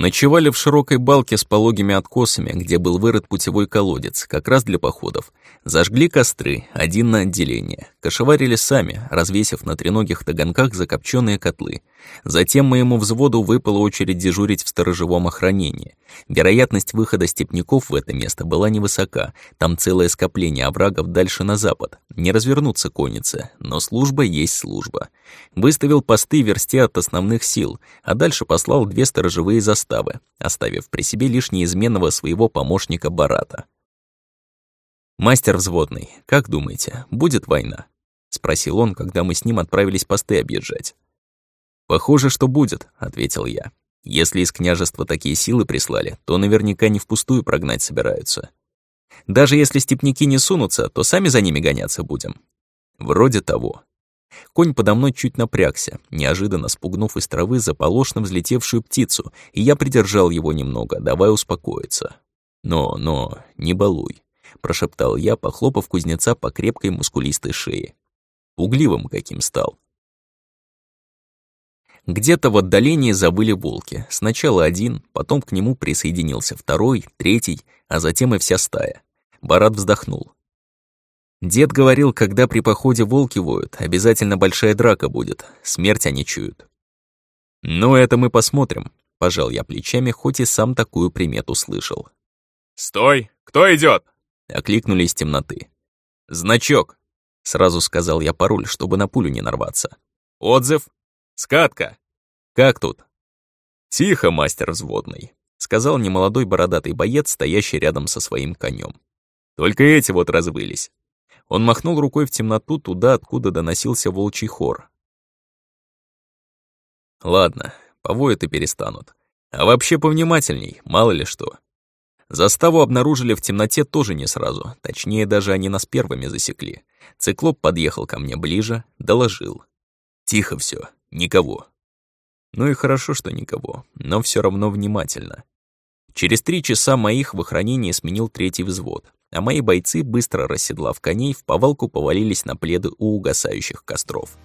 Ночевали в широкой балке с пологими откосами, где был вырыт путевой колодец, как раз для походов. Зажгли костры, один на отделение. Кошеварили сами, развесив на треногих таганках закопченные котлы. Затем моему взводу выпала очередь дежурить в сторожевом охранении. Вероятность выхода степняков в это место была невысока. Там целое скопление оврагов дальше на запад. Не развернуться конницы, но служба есть служба. Выставил посты версте от основных сил, а дальше послал две сторожевые заставы, оставив при себе лишь неизменного своего помощника Барата. «Мастер взводный, как думаете, будет война?» — спросил он, когда мы с ним отправились посты объезжать. «Похоже, что будет», — ответил я. «Если из княжества такие силы прислали, то наверняка не впустую прогнать собираются. Даже если степняки не сунутся, то сами за ними гоняться будем». «Вроде того». Конь подо мной чуть напрягся, неожиданно спугнув из травы заполошно взлетевшую птицу, и я придержал его немного, давая успокоиться. «Но, но, не балуй», — прошептал я, похлопав кузнеца по крепкой мускулистой шее. Угливым каким стал. Где-то в отдалении забыли волки. Сначала один, потом к нему присоединился второй, третий, а затем и вся стая. Барат вздохнул. Дед говорил, когда при походе волки воют, обязательно большая драка будет, смерть они чуют. «Ну, это мы посмотрим», — пожал я плечами, хоть и сам такую примету слышал. «Стой! Кто идет? Окликнули из темноты. «Значок», — сразу сказал я пароль, чтобы на пулю не нарваться. «Отзыв? Скатка?» «Как тут?» «Тихо, мастер взводный», — сказал немолодой бородатый боец, стоящий рядом со своим конем. «Только эти вот развылись». Он махнул рукой в темноту туда, откуда доносился волчий хор. «Ладно, повоют и перестанут. А вообще повнимательней, мало ли что». Заставу обнаружили в темноте тоже не сразу, точнее, даже они нас первыми засекли. Циклоп подъехал ко мне ближе, доложил. Тихо все, никого. Ну и хорошо, что никого, но все равно внимательно. Через три часа моих в охранении сменил третий взвод, а мои бойцы, быстро расседлав коней, в повалку повалились на пледы у угасающих костров.